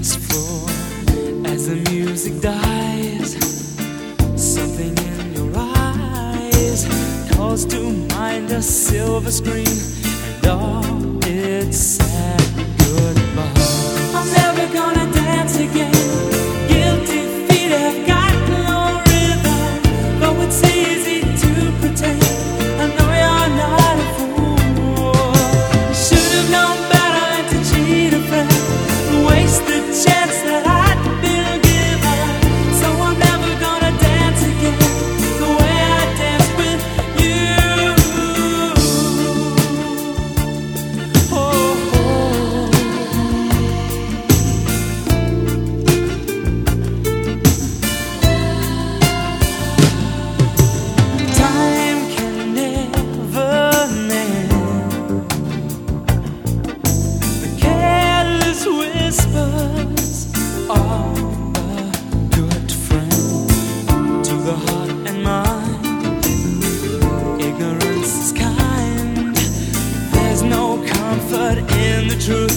dance floor as the music dies. Something in your eyes calls to mind a silver screen and all its. says. the truth.